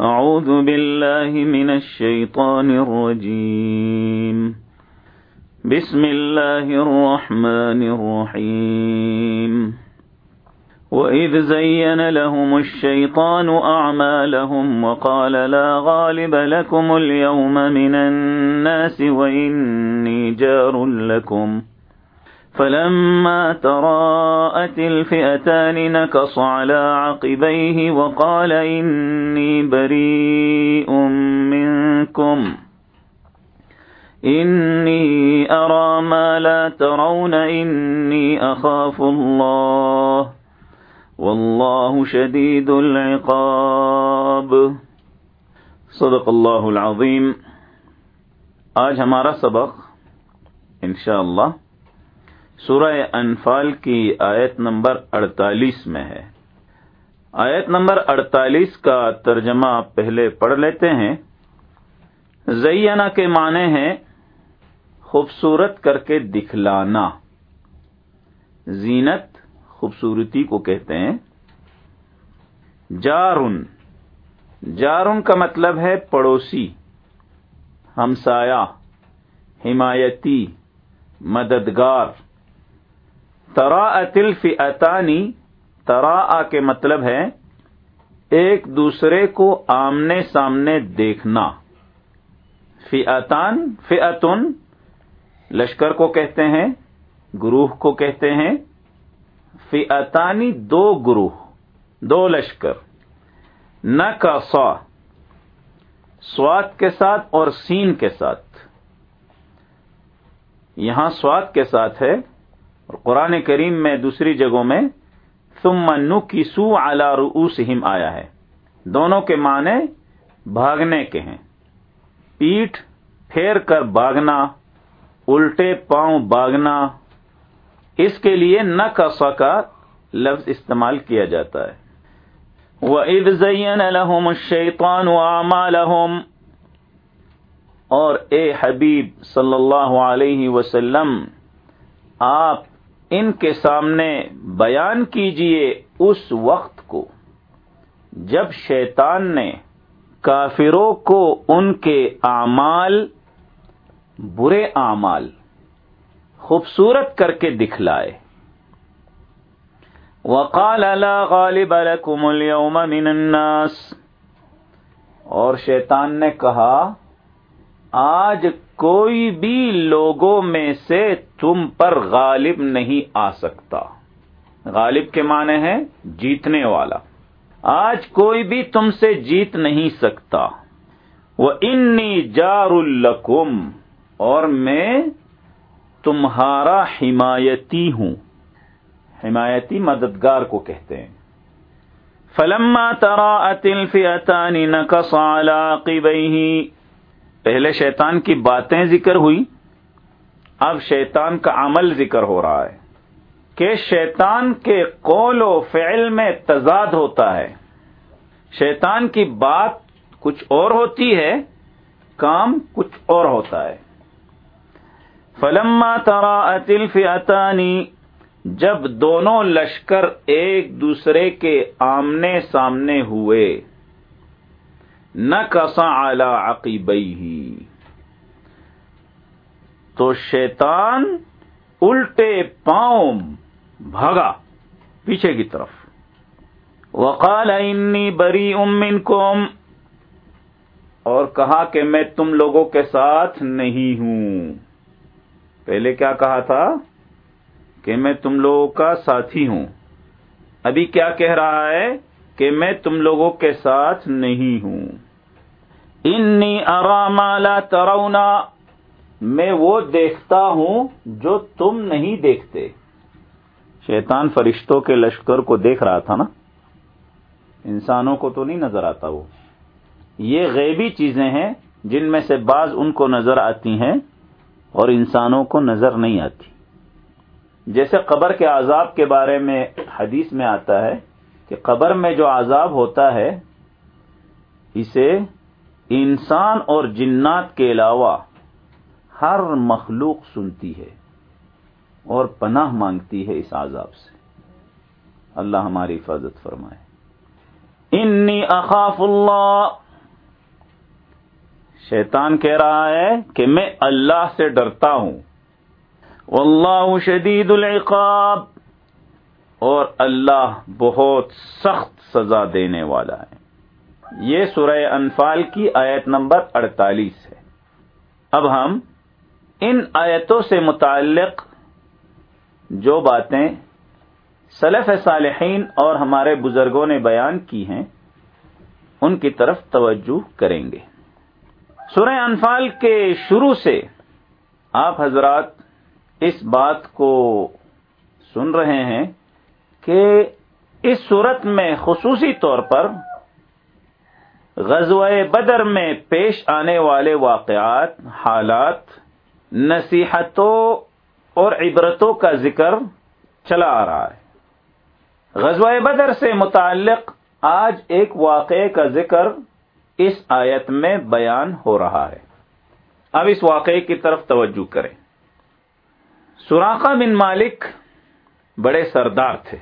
أعوذ بالله من الشيطان الرجيم. بسم الله الرحمن الرحيم. وإذ زين لهم الشيطان أعمالهم وقال لا غالب لكم اليوم من الناس وإني جار لكم. فلما تراءت الفئتان نكص على عقبيه وقال إني بريء منكم. إني أرى ما لا ترون إني أخاف الله. والله شديد العقاب. صدق اللہ العظیم آج ہمارا سبق انشاءاللہ سورہ انفال کی آیت نمبر اڑتالیس میں ہے۔ آیت نمبر اڑتالیس کا ترجمہ پہلے پڑھ لیتے ہیں۔ زینا کے معنی ہیں خوبصورت کر کے دکھلانا۔ زینت خوبصورتی کو کہتے ہیں۔ جارن جارن کا مطلب ہے پڑوسی ہمسایا حمایتی، مددگار۔ ترا اتل فی اتانی ترا کے مطلب ہے ایک دوسرے کو آمنے سامنے دیکھنا۔ فی اتان فی لشکر کو کہتے ہیں، گروہ کو کہتے ہیں۔ فیعتانی دو گروہ، دو لشکر۔ نہ کا سا سوات کے ساتھ اور سین کے ساتھ۔ یہاں سوات کے ساتھ ہے۔ اور قرآن کریم میں دوسری جگہوں میں ثم نو کی سو الا رؤوسہم آیا ہے۔ دونوں کے معنی بھاگنے کے ہیں۔ پیٹھ پھیر کر بھاگنا، الٹے پاؤں باغنا اس کے لیے نہ کا لفظ استعمال کیا جاتا ہے۔ وَإِذْ زَيَّنَ لَهُمُ الشَّيْطَانُ أَعْمَالَهُمْ، اور اے حبیب صلی اللہ علیہ وسلم، آپ ان کے سامنے بیان کیجیے اس وقت کو جب شیطان نے کافروں کو ان کے اعمال، برے اعمال خوبصورت کر کے دکھلائے۔ وقال لا غالب لكم اليوم من الناس۔ اور شیطان نے کہا آج کوئی بھی لوگوں میں سے تم پر غالب نہیں آ سکتا۔ غالب کے معنی ہے جیتنے والا۔ آج کوئی بھی تم سے جیت نہیں سکتا۔ وہ انی جار القم اور میں تمہارا حمایتی ہوں۔ حمایتی مددگار کو کہتے ہیں۔ فلما ترا اتل فیتانی نقص علاقبیہ پہلے شیطان کی باتیں ذکر ہوئی اب شیطان کا عمل ذکر ہو رہا ہے کہ شیطان کے قول و فعل میں تضاد ہوتا ہے۔ شیطان کی بات کچھ اور ہوتی ہے، کام کچھ اور ہوتا ہے۔ فلما ترا اتل فیتانی جب دونوں لشکر ایک دوسرے کے آمنے سامنے ہوئے۔ نہ اعلی عقیبئی تو شیطان الٹے پاؤں بھاگا پیچھے کی طرف. وقال انی بری امن اور کہا کہ میں تم لوگوں کے ساتھ نہیں ہوں. پہلے کیا کہا تھا؟ کہ میں تم لوگوں کا ساتھی ہوں. ابھی کیا کہہ رہا ہے؟ کہ میں تم لوگوں کے ساتھ نہیں ہوں. انی ارامالا ترونا، میں وہ دیکھتا ہوں جو تم نہیں دیکھتے۔ شیطان فرشتوں کے لشکر کو دیکھ رہا تھا نا؟ انسانوں کو تو نہیں نظر آتا وہ۔ یہ غیبی چیزیں ہیں جن میں سے بعض ان کو نظر آتی ہیں اور انسانوں کو نظر نہیں آتی۔ جیسے قبر کے عذاب کے بارے میں حدیث میں آتا ہے کہ قبر میں جو عذاب ہوتا ہے، اسے انسان اور جنات کے علاوہ ہر مخلوق سنتی ہے اور پناہ مانگتی ہے اس عذاب سے۔ اللہ ہماری حفاظت فرمائے۔ انی اخاف اللہ۔ شیطان کہہ رہا ہے کہ میں اللہ سے ڈرتا ہوں۔ واللہ شدید العقاب۔ اور اللہ بہت سخت سزا دینے والا ہے۔ یہ سورہ انفال کی آیت نمبر اڑتالیس ہے۔ اب ہم ان آیتوں سے متعلق جو باتیں سلف صالحین اور ہمارے بزرگوں نے بیان کی ہیں، ان کی طرف توجہ کریں گے۔ سورہ انفال کے شروع سے آپ حضرات اس بات کو سن رہے ہیں کہ اس صورت میں خصوصی طور پر غزوہ بدر میں پیش آنے والے واقعات، حالات، نصیحتوں اور عبرتوں کا ذکر چلا آ رہا ہے۔ غزوہ بدر سے متعلق آج ایک واقعے کا ذکر اس آیت میں بیان ہو رہا ہے۔ اب اس واقعے کی طرف توجہ کریں۔ سوراخا بن مالک بڑے سردار تھے۔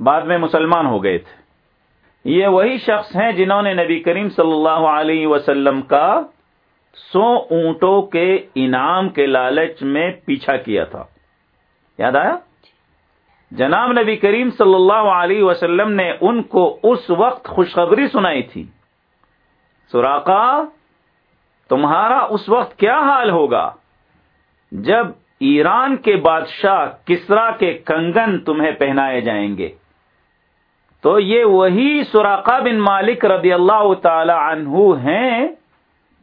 بعد میں مسلمان ہو گئے تھے۔ یہ وہی شخص ہیں جنہوں نے نبی کریم صلی اللہ علیہ وسلم کا سو اونٹوں کے انعام کے لالچ میں پیچھا کیا تھا۔ یاد آیا؟ جناب نبی کریم صلی اللہ علیہ وسلم نے ان کو اس وقت خوشخبری سنائی تھی۔ سوراقا تمہارا اس وقت کیا حال ہوگا؟ جب ایران کے بادشاہ کسرا کے کنگن تمہیں پہنائے جائیں گے۔ تو یہ وہی سوراقا بن مالک رضی اللہ تعالی عنہ ہیں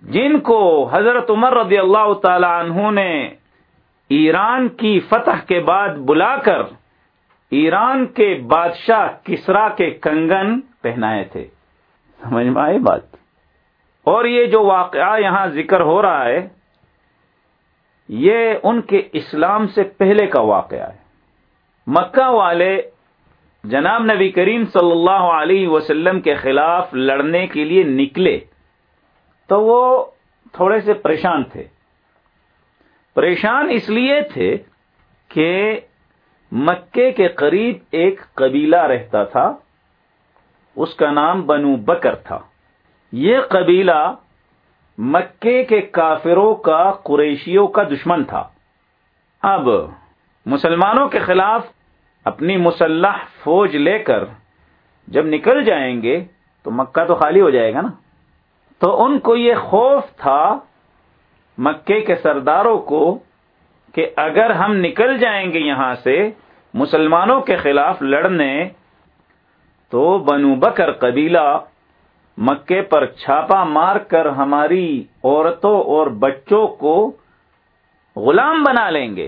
جن کو حضرت عمر رضی اللہ تعالی عنہ نے ایران کی فتح کے بعد بلا کر ایران کے بادشاہ کسرا کے کنگن پہنائے تھے۔ سمجھ میں آئی بات؟ اور یہ جو واقعہ یہاں ذکر ہو رہا ہے، یہ ان کے اسلام سے پہلے کا واقعہ ہے۔ مکہ والے جناب نبی کریم صلی اللہ علیہ وسلم کے خلاف لڑنے کے لیے نکلے تو وہ تھوڑے سے پریشان تھے۔ پریشان اس لیے تھے کہ مکے کے قریب ایک قبیلہ رہتا تھا، اس کا نام بنو بکر تھا۔ یہ قبیلہ مکے کے کافروں کا قریشیوں کا دشمن تھا۔ اب مسلمانوں کے خلاف اپنی مسلح فوج لے کر جب نکل جائیں گے تو مکہ تو خالی ہو جائے گا نا؟ تو ان کو یہ خوف تھا مکے کے سرداروں کو کہ اگر ہم نکل جائیں گے یہاں سے مسلمانوں کے خلاف لڑنے، تو بنو بکر قبیلہ مکے پر چھاپا مار کر ہماری عورتوں اور بچوں کو غلام بنا لیں گے۔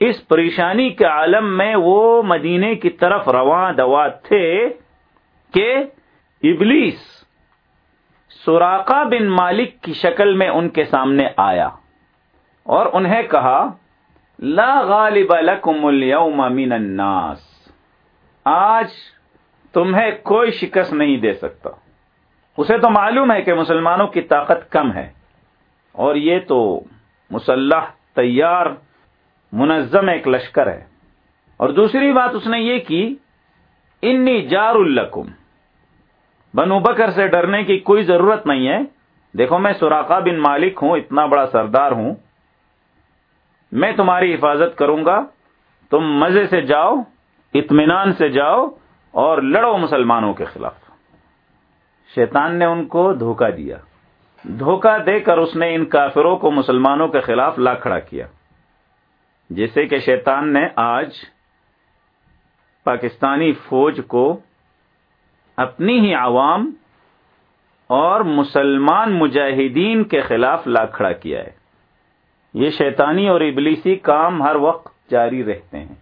اس پریشانی کے عالم میں وہ مدینے کی طرف رواں دوا تھے کہ ابلیس سوراقا بن مالک کی شکل میں ان کے سامنے آیا اور انہیں کہا، لا غالب لکم اليوم من الناس۔ آج تمہیں کوئی شکست نہیں دے سکتا۔ اسے تو معلوم ہے کہ مسلمانوں کی طاقت کم ہے اور یہ تو مسلح تیار منظم ایک لشکر ہے۔ اور دوسری بات اس نے یہ کی، انی جار الکم بنو بکر سے ڈرنے کی کوئی ضرورت نہیں ہے۔ دیکھو، میں سوراخا بن مالک ہوں، اتنا بڑا سردار ہوں۔ میں تمہاری حفاظت کروں گا۔ تم مزے سے جاؤ، اطمینان سے جاؤ اور لڑو مسلمانوں کے خلاف۔ شیطان نے ان کو دھوکہ دیا۔ دھوکہ دے کر اس نے ان کافروں کو مسلمانوں کے خلاف لا کھڑا کیا۔ جیسے کہ شیطان نے آج پاکستانی فوج کو اپنی ہی عوام اور مسلمان مجاہدین کے خلاف لا کھڑا کیا ہے۔ یہ شیطانی اور ابلیسی کام ہر وقت جاری رہتے ہیں۔